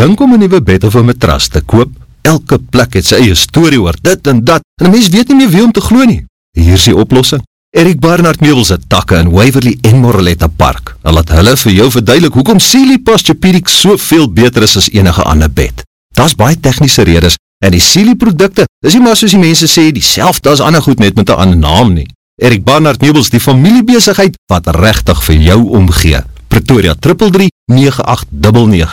dink om 'n nuwe bed of 'n matras te koop. Elke plek het sy eie storie oor dit en dat en 'n mens weet nie meer wie om te glo nie. Hier is die oplossing. Eric Barnard Meubels het takke in Waverly en Moreletta Park. Hulle laat hulle vir jou verduidelik hoekom Sealy Posturepedic soveel beter is as enige ander bed. Daar's baie tegniese redes en die Sealy produkte is nie maar soos die mense sê dieselfde as ander goed net met 'n ander naam nie. Eric Barnard Meubels, die familiebesigheid wat regtig vir jou omgee. Pretoria 333 9899.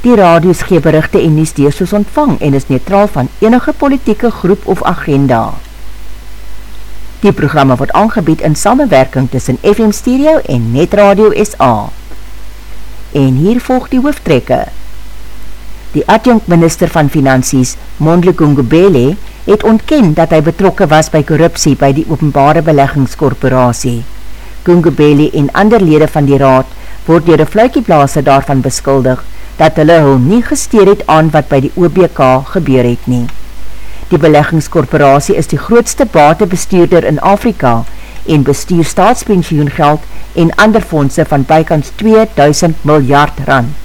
Die radios gee berichte en nies dees soos ontvang en is neutraal van enige politieke groep of agenda. Die programme word aangebied in samenwerking tussen FM Stereo en Net Radio SA. En hier volg die hoofdtrekke. Die adjunct minister van Finansies, Mondle Gungubele, het ontken dat hy betrokke was by korruptie by die openbare beleggingskorporatie. Gungubele en ander lede van die raad word door die fluikieblaase daarvan beskuldig dat hulle hul nie gesteer het aan wat by die OBK gebeur het nie. Die beleggingskorporatie is die grootste batebestuurder in Afrika en bestuur staatspensioengeld en ander fondse van bykans 2000 miljard rand.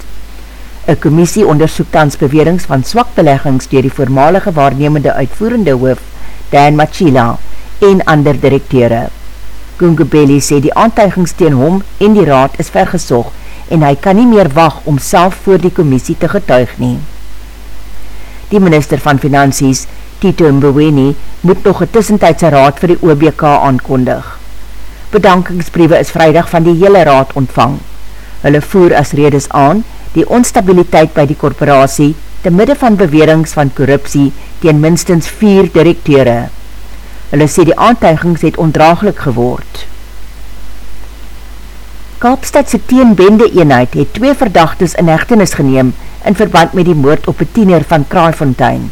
Een commissie onderzoek tans bewerings van swak beleggings dier die voormalige waarnemende uitvoerende hoof Dan Machila en ander directeure. Gungubeli sê die aantuigings teen hom en die raad is vergesocht en hy kan nie meer wacht om self voor die commissie te getuig nie. Die minister van Finansies, Tito Mboweni, moet nog een tussentijdse raad vir die OBK aankondig. Bedankingsbriewe is vrijdag van die hele raad ontvang. Hulle voer as redes aan die onstabiliteit by die korporatie te midde van bewerings van korruptie teen minstens vier directeure. Hulle sê die aantuigings het ondraaglik geword. Kaapstadse teenbende eenheid het twee verdachtes in hechtenis geneem in verband met die moord op een tiener van Kraalfontein.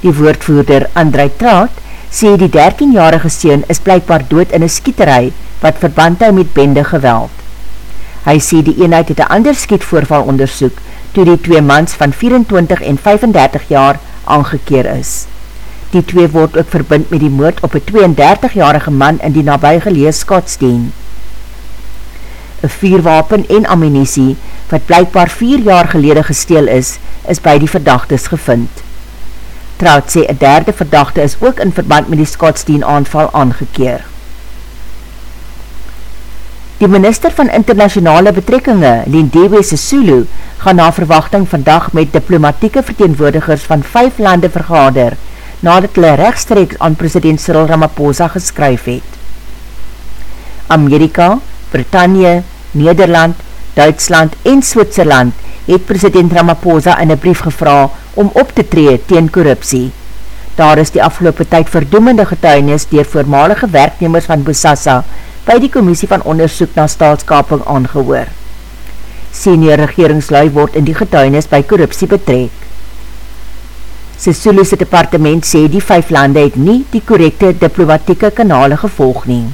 Die woordvoerder André Traat sê die 13-jarige seen is blijkbaar dood in een skieterij wat verband hou met bende geweld. Hy sê die eenheid het een ander skietvoorval onderzoek toe die twee mans van 24 en 35 jaar aangekeer is. Die twee word ook verbind met die moord op een 32-jarige man in die nabijgelees Skotsteen. Een vuurwapen en ammunisie, wat blijkbaar vier jaar gelede gesteel is, is by die verdachtes gevind. Trout sê, een derde verdachte is ook in verband met die Skotsdien aanval aangekeer. Die minister van internationale betrekkinge, Lindewe Sisulu, gaan na verwachting vandag met diplomatieke verteenwoordigers van vijf lande vergader, nadat hulle rechtstreeks aan president Cyril Ramaphosa geskryf het. Amerika, Britannië, Nederland, Duitsland en Switserland het president Ramaphosa in een brief gevra om op te tree teen korruptie. Daar is die afgelopen tyd verdoemende getuinis dier voormalige werknemers van Boussassa by die commissie van onderzoek na staatskaping aangehoor. Senior regeringslui word in die getuinis by korruptie betrek. Sisulu's departement sê die vijf lande het nie die korrekte diplomatieke kanale gevolg neem.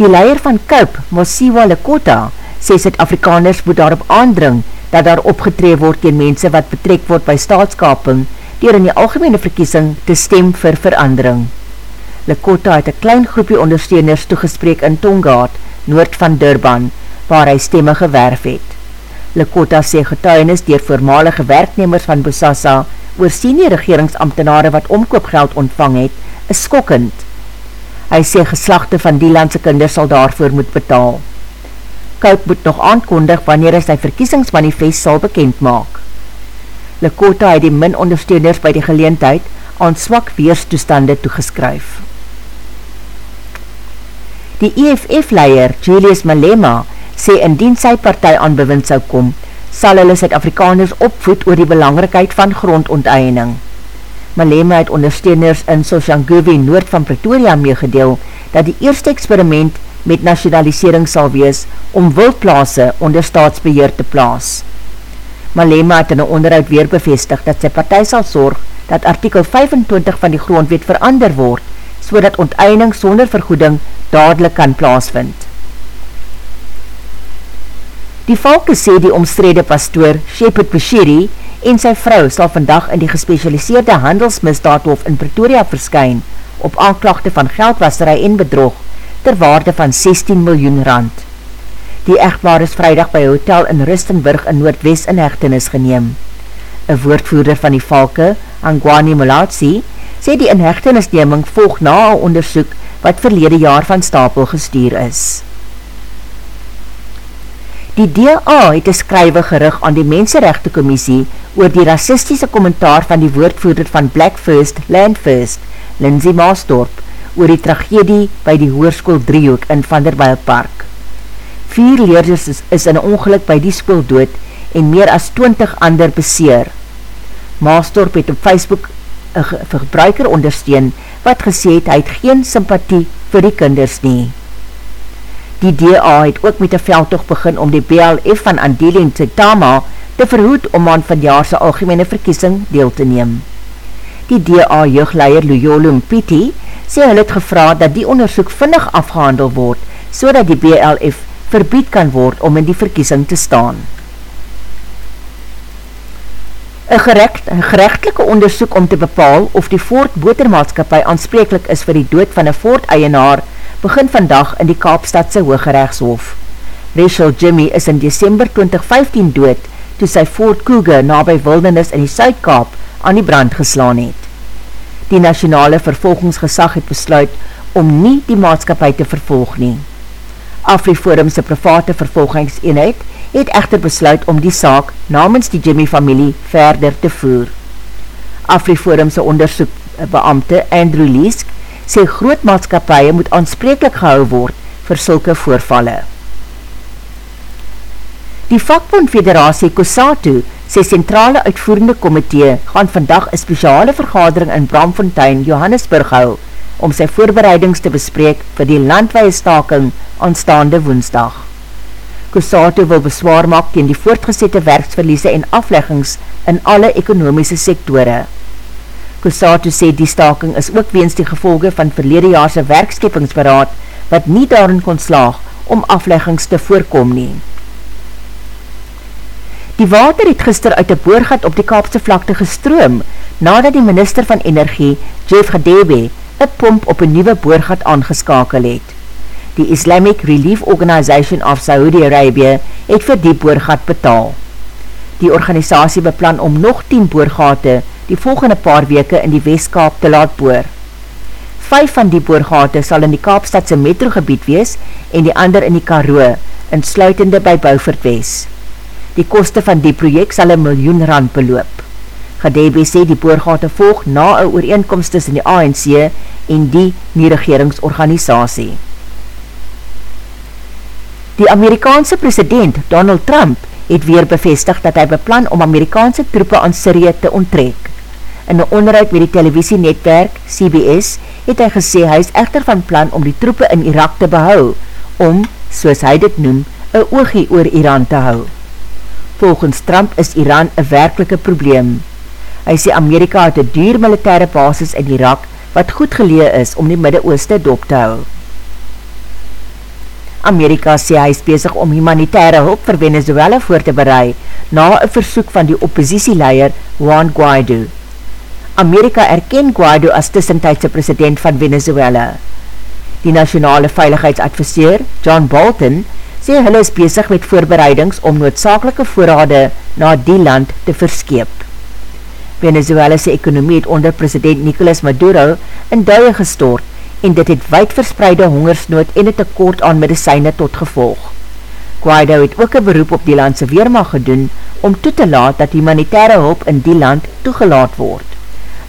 Die leier van Kuip, Mosiwa Lekota, sê Zuid-Afrikaners moet daarop aandring dat daar opgetree word tegen mense wat betrek word by staatskaping dier in die algemene verkiesing te stem vir verandering. Lekota het een klein groepie ondersteuners toegespreek in Tongaat, noord van Durban, waar hy stemme gewerf het. Lekota sê getuienis dier voormalige werknemers van Bosasa oor senior regeringsambtenare wat omkoopgeld ontvang het, is skokkend. Hy sê geslachte van die landse kinders sal daarvoor moet betaal. Kouk moet nog aankondig wanneer hy sy verkiesingsmanifest sal bekend maak. Lekota het die min ondersteuners by die geleentheid aan swak weerstoestande toegeskryf. Die EFF-leier, Julius Malema, sê indien sy partij aan bewind sou kom, sal hulle Suid-Afrikaners opvoed oor die belangrikheid van grondonteiening. Malema het ondersteuners in Soshanguve noord van Pretoria meegedeel dat die eerste experiment met nationalisering sal wees om wildplaase onder staatsbeheer te plaas. Malema het in een onderhoud weer bevestig dat sy partij sal sorg dat artikel 25 van die grondwet verander word, so dat onteiening sonder vergoeding dadelijk kan plaasvind. Die valke sê die omstrede pastoor Shepard Bashiri en sy vrou sal vandag in die gespecialiseerde handelsmisdaadhof in Pretoria verskyn op aanklachte van geldwasserij en bedrog ter waarde van 16 miljoen rand. Die echtbaar is vrijdag by hotel in Rustenburg in Noordwest in hechtenis geneem. Een woordvoerder van die valke, Angwani Mulatsi, sê die inhechtenisneming volg na een onderzoek wat verlede jaar van stapel gestuur is. Die DA het een skrywe gerig aan die Menserechte Commissie oor die racistische kommentaar van die woordvoerder van Black First, Land First, Lindsay Maastorp, oor die tragedie by die Hoorskool Driehoek in Vanderweil Park. Vier leerders is, is in ongeluk by die skool dood en meer as 20 ander beseer. Maastorp het op Facebook een gebruiker ondersteun wat gesê het hy het geen sympathie vir die kinders nie. Die DA het ook met een veldtocht begin om die BLF van Andeli en Tsetama te verhoed om aan vanjaarse algemene verkiesing deel te neem. Die DA jeugleier Luyolo Mpiti sê hy het gevra dat die onderzoek vinnig afgehandel word so dat die BLF verbied kan word om in die verkiesing te staan. Een gerecht, gerechtelike onderzoek om te bepaal of die Ford Botermaatskapie aanspreeklik is vir die dood van een Ford-eienaar begin vandag in die Kaapstadse Hooggerechtshof. Rachel Jimmy is in December 2015 dood toe sy Ford Cougar na by wildernis in die Suidkaap aan die brand geslaan het. Die nationale vervolgingsgesag het besluit om nie die maatskapie te vervolg nie. Afriforumse private vervolgingseenheid het echter besluit om die saak namens die Jimmy familie verder te voer. Afriforumse onderzoekbeamte Andrew Leesk sê groot maatskapie moet aanspreeklik gehou word vir sulke voorvalle. Die vakbond federatie COSATU sê centrale uitvoerende komitee gaan vandag een speciale vergadering in Bramfontein, Johannesburg hou om sy voorbereidings te bespreek vir die landweie staking aanstaande woensdag. COSATU wil beswaar maak teen die voortgezette werksverliese en afleggings in alle ekonomiese sektore. Kusato sê die staking is ook weens die gevolge van verlede jaarse werkskepingsberaad wat nie daarin kon slaag om afleggings te voorkom nie. Die water het gister uit die boorgat op die Kaapse vlakte gestroom nadat die minister van energie, Jeff Gadebe, een pomp op een nieuwe boorgat aangeskakel het. Die Islamic Relief Organization of Saudi Arabia het vir die boorgat betaal. Die organisatie beplan om nog 10 boorgate die volgende paar weke in die Westkaap te laat boor. Vijf van die boorgate sal in die Kaapstadse metrogebied wees en die ander in die Karoo, in sluitende by Beaufort West. Die koste van die project sal een miljoen rand beloop. Gadebe sê die boorgate volg na een ooreenkomst tussen die ANC en die nie-regeringsorganisatie. Die Amerikaanse president Donald Trump het weer bevestig dat hy beplan om Amerikaanse troepe aan Syrië te onttrek. In een onderhoud met die televisienetwerk CBS het hy gesê hy is echter van plan om die troepe in Irak te behou, om, soos hy dit noem, een oogie oor Iran te hou. Volgens Trump is Iran een werkelike probleem. Hy sê Amerika het een duur militaire basis in Irak wat goed gelee is om die Midde-Ooste dop te hou. Amerika sê hy is bezig om humanitaire hulp vir Venezuela voor te berei na een versoek van die oppositieleier Juan Guaido. Amerika erken Guaido as tussentijdse president van Venezuela. Die nationale veiligheidsadviseur, John Bolton, sê hulle is bezig met voorbereidings om noodzakelike voorrade na die land te verskeep. Venezuela's ekonomie het onder president Nicolas Maduro in duie gestoord en dit het wijdverspreide hongersnood en het tekort aan medicijne tot gevolg. Guaido het ook een beroep op die landse weermacht gedoen om toe te laat dat humanitaire hulp in die land toegelaat word.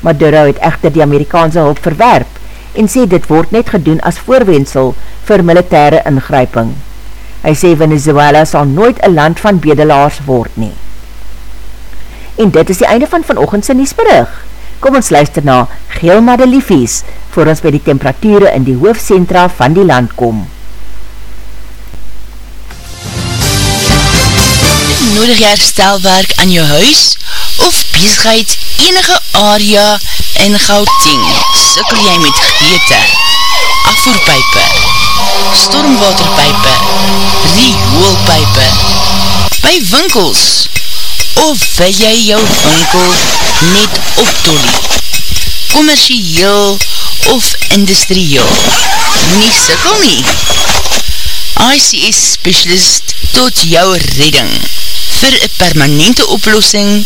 Maduro het echter die Amerikaanse hulp verwerp en sê dit word net gedoen as voorwensel vir militaire ingryping. Hy sê Venezuela sal nooit een land van bedelaars word nie. En dit is die einde van vanochtendse Niesberig. Kom ons luister na Geelma de Liefies, voor ons by die temperatuur in die hoofdcentra van die land kom. nodig jy herstelwerk aan jou huis of bezigheid enige area in Gauteng? Sikkel jy met geëte, afvoerpijpe, stormwaterpijpe, rioolpijpe, by winkels of wil jy jou winkel net optolie? Commercieel of industrieel? Nie sikkel nie. ICS Specialist tot jou redding vir een permanente oplossing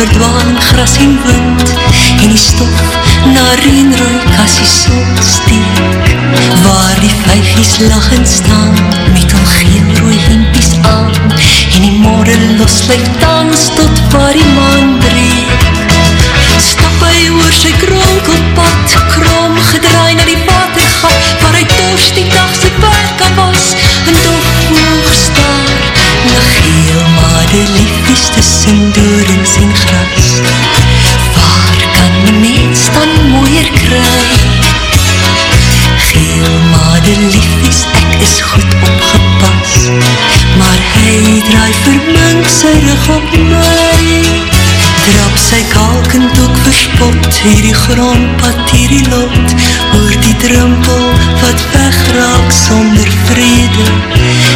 verdwaan gras en wind. En die stof na reenrooi as die sol steek. Waar die vijgies lachend staan met al geen rooi hempies aan. En die modder losluit dans tot sy rug op my. Drap sy kalkend ook verspot hierdie grondpad hierdie lot oor die drempel wat wegraak sonder vrede.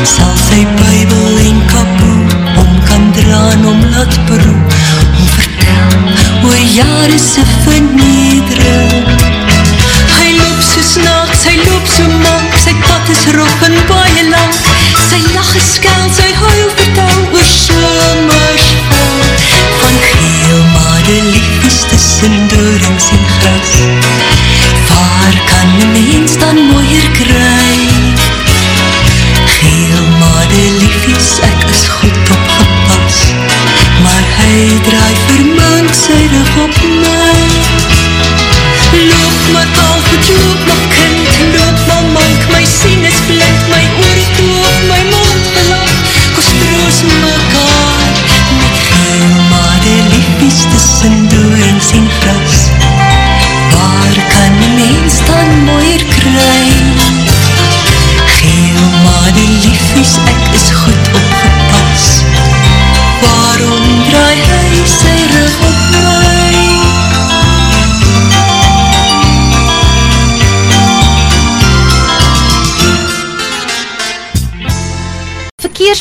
Sal sy bybel en kapoe om kan draan om laat beroep om vertel oor jare se vernedering. Hy loop so snaaks hy loop so mank sy pad is rof en baie lang sy lach is skel sy huil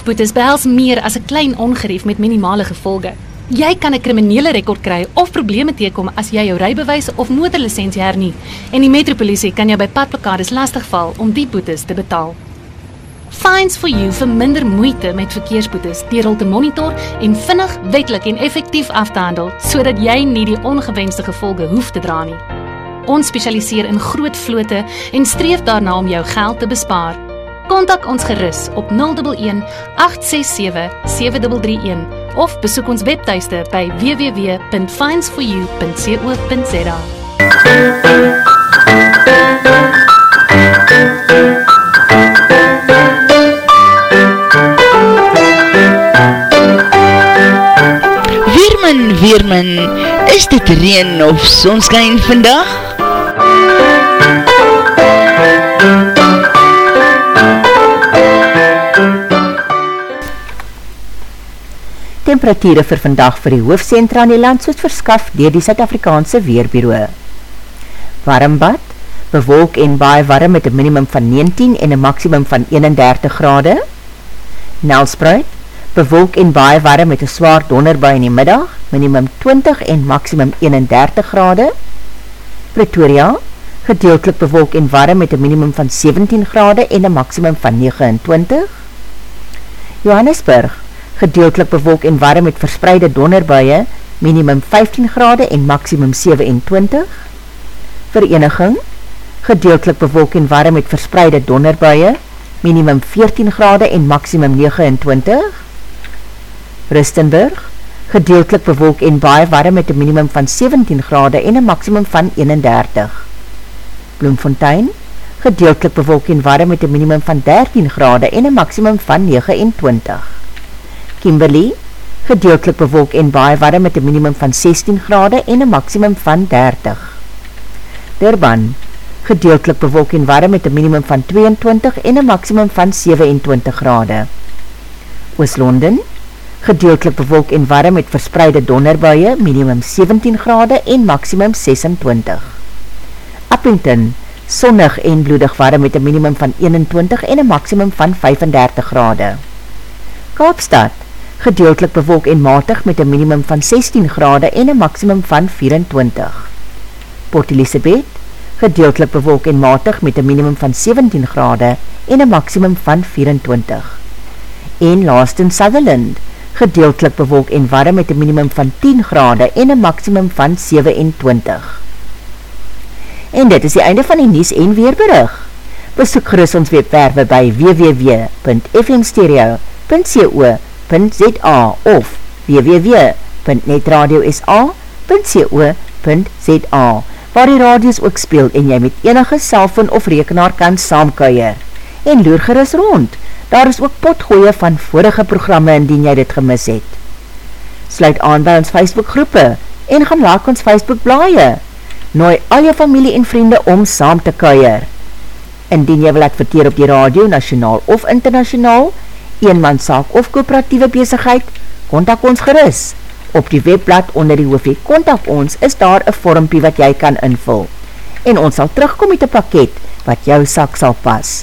Verkeersboetes behels meer as 'n klein ongerief met minimale gevolge. Jy kan 'n kriminele rekord kry of probleme teekom as jy jou rybewys of motorlisensie hernie en die metropolisie kan jou by padplekades lastigval om die boetes te betaal. Fines for you vir minder moeite met verkeersboetes deur hul te monitor en vinnig, wetlik en effektief af te handel sodat jy nie die ongewenste gevolge hoef te dra nie. Ons spesialiseer in groot vlote en streef daarna om jou geld te bespaar. Kontak ons gerus op 011 867 7331 of besoek ons webtuiste by www.finds4u.co.za. Weerman, Weerman, is dit reen of sonskijn vandag? Temperatuurde vir vandag vir die hoofdcentra in die land soos verskaf dier die Suid-Afrikaanse Weerbureau. Warmbad, bewolk en baie warm met een minimum van 19 en een maximum van 31 grade. Nelspruit, bewolk en baie warm met een zwaar donderbaai in die middag, minimum 20 en maximum 31 grade. Pretoria, gedeeltelik bewolk en warm met een minimum van 17 grade en een maximum van 29. Johannesburg, gedeeltelik bewolk en warm met verspreide donderbuie, minimum 15 grade en maximum 27. Vereniging, gedeeltelik bewolk en warm met verspreide donderbuie, minimum 14 grade en maximum 29. Rustenburg, gedeeltelik bewolk en baie warm met een minimum van 17 grade en een maximum van 31. Bloemfontein, gedeeltelik bewolk en warm met een minimum van 13 grade en een maximum van 29. Kimberley, gedeeltelik bewolk en baie warm met een minimum van 16 grade en een maximum van 30. Durban, gedeeltelik bewolk en warm met een minimum van 22 en een maximum van 27 grade. Oost-London, gedeeltelik bewolk en warm met verspreide donderbuie, minimum 17 grade en maximum 26. Uppington, sonnig en bloedig warm met een minimum van 21 en een maximum van 35 grade. Kaapstad, gedeeltelik bewolk en matig met een minimum van 16 grade en een maximum van 24. Port Elizabeth, gedeeltelik bewolk en matig met een minimum van 17 grade en een maximum van 24. En last in Sutherland, gedeeltelik bewolk en warm met een minimum van 10 grade en een maximum van 27. En dit is die einde van die Nies en Weerberig. Besoek gerust ons webwerwe by www.fmstereo.co.za of www.netradiosa.co.za waar die radios ook speel en jy met enige cellfoon of rekenaar kan saamkuier. En loer gerust rond, daar is ook potgooie van vorige programme indien jy dit gemis het. Sluit aan by ons Facebook groepe en gaan laak ons Facebook blaie nooi al jou familie en vriende om saam te kuier. Indien jy wil adverteer op die radio, nationaal of internationaal, eenmanszaak of kooperatieve bezigheid, kontak ons geris. Op die webblad onder die hoofie kontak ons is daar een vormpie wat jy kan invul. En ons sal terugkom met een pakket wat jou sak sal pas.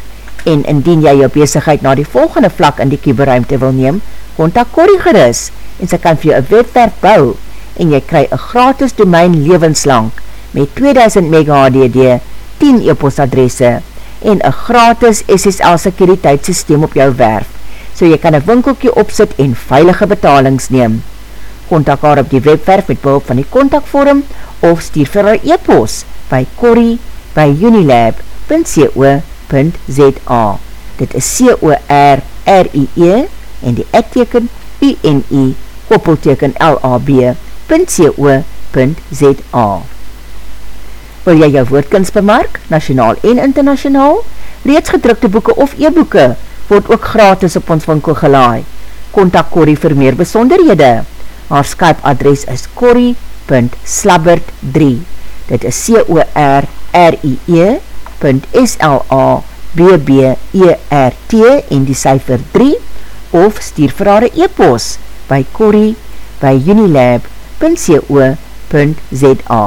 En indien jy jou bezigheid na die volgende vlak in die kieberuimte wil neem, kontak Corrie geris en sy kan vir jou een webwerf bou en jy kry een gratis domein levenslang met 2000 MHDD, 10 e-postadresse en een gratis SSL sekuriteitssysteem op jou werf, so jy kan een winkelkie opsit en veilige betalings neem. Contact haar op die webwerf met behulp van die contactvorm of stuur vir haar e-post by corrie by unilab.co.za Dit is C-O-R-R-I-E en die ekteken U-N-I koppelteken L-A-B.co.za Wil jy jou woordkunst bemark, nationaal en internationaal? Reeds gedrukte boeken of e-boeken word ook gratis op ons winkel gelaai. Contact Corrie vir meer besonderhede. Haar Skype adres is corrie.slabbert3 Dit is C-O-R-R-I-E .S-L-A-B-B-E-R-T en die cijfer 3 of stuur vir haar e-post by corrie by unilab.co.za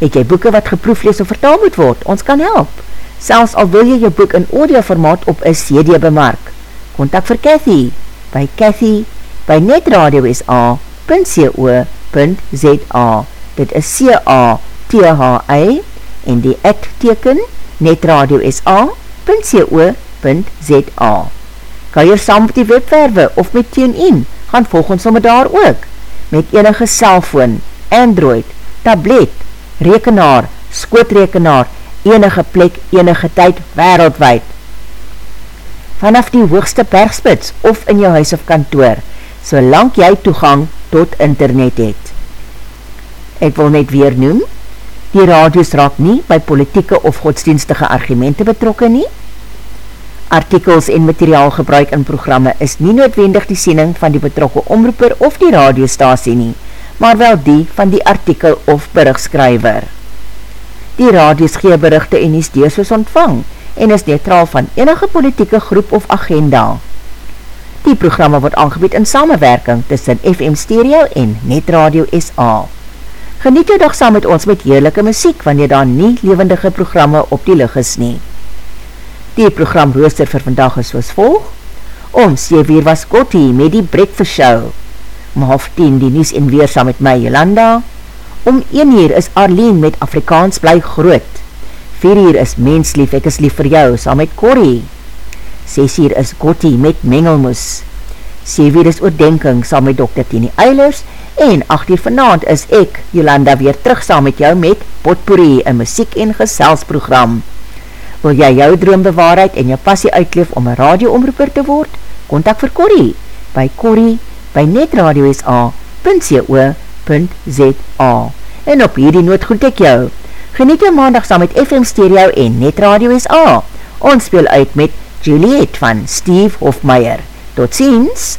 Het jy boeken wat geproeflees of vertaal moet word? Ons kan help. Selfs al wil jy jou boek in audio formaat op een CD bemark. Contact vir Cathy by Cathy by netradio.sa.co.za Dit is C-A-T-H-I en die ek teken netradio.sa.co.za Kan jy saam met die webwerwe of met TuneIn, gaan volg ons sommer daar ook. Met enige cellfoon, Android, tablet, rekenaar, skootrekenaar, enige plek, enige tyd, wereldwijd. Vanaf die hoogste bergspits of in jou huis of kantoor, solang jy toegang tot internet het. Ek wil net weer noem, die radios raak nie by politieke of godsdienstige argumente betrokken nie. Artikels en materiaal gebruik in programme is nie noodwendig die siening van die betrokke omroeper of die radiostasie nie, maar wel die van die artikel of berichtskryver. Die radios gee berichte en die steesus ontvang en is neutraal van enige politieke groep of agenda. Die programma word aangebied in samenwerking tussen FM Stereo en Net Radio SA. Geniet jou dag saam met ons met heerlijke muziek, wanneer daar nie levendige programme op die lig is nie. Die program rooster vir vandag is soos volg. Om 7 uur was Gotti met die Breakfast Show. Om half 10 die nies en weer saam met my Jolanda. Om 1 uur is Arlene met Afrikaans bly groot. 4 uur is Menslief, ek is lief vir jou, saam met Corrie. 6 uur is Gotti met Mengelmoes. 7 uur is Oordenking, saam met Dr. Tini Eilers. En 8 uur vanavond is ek, Jolanda, weer terug saam met jou met Potpourri, een muziek en geselsprogram. Wil jy jou droom bewaarheid en jou passie uitleef om een radioomroeper te word? Contact vir Corrie by Corrie by netradiosa.co.za En op hierdie noot groet ek jou. Geniet jou maandag saam met FM Stereo en Netradio SA. Ons speel uit met Juliet van Steve Hofmeyer. Tot ziens!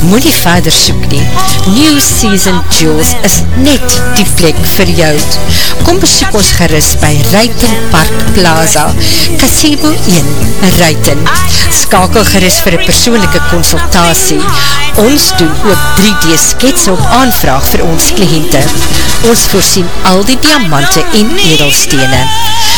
Moet nie verder soek nie. New Season Jewels is net die plek vir jou. Kom besoek ons gerust by Ruiten Park Plaza, Casebo 1, Ruiten. Skakel gerust vir een persoonlijke consultatie. Ons doen ook 3D skets op aanvraag vir ons kliënte. Ons voorsien al die diamante en edelstene.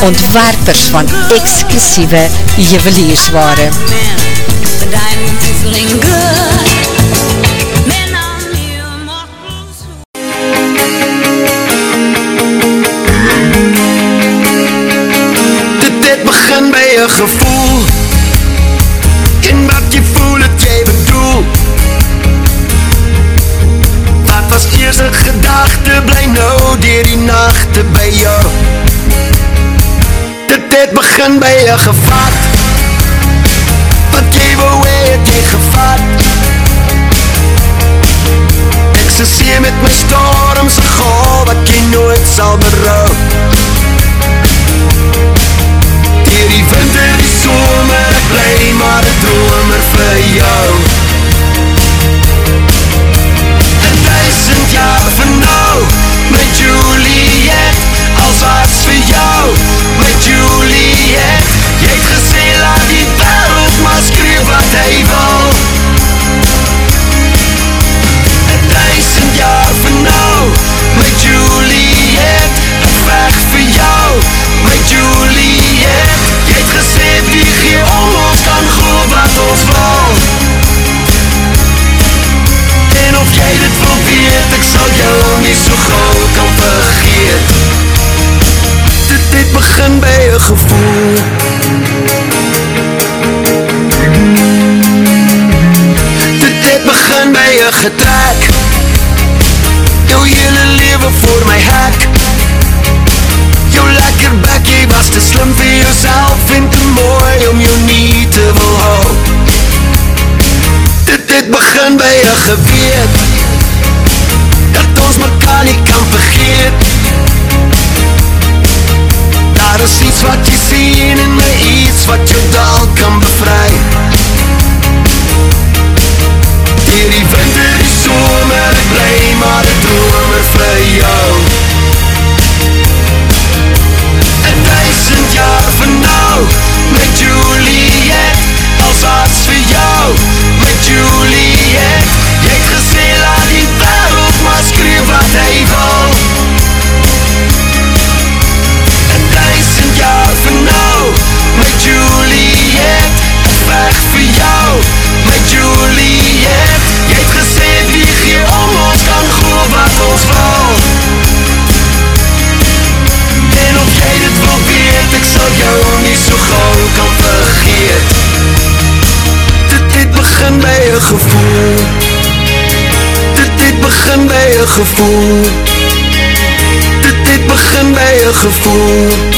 Ontwerpers van exclusieve juweliersware But het begin by je gevat by gevoel. Dit het begin by een gevoel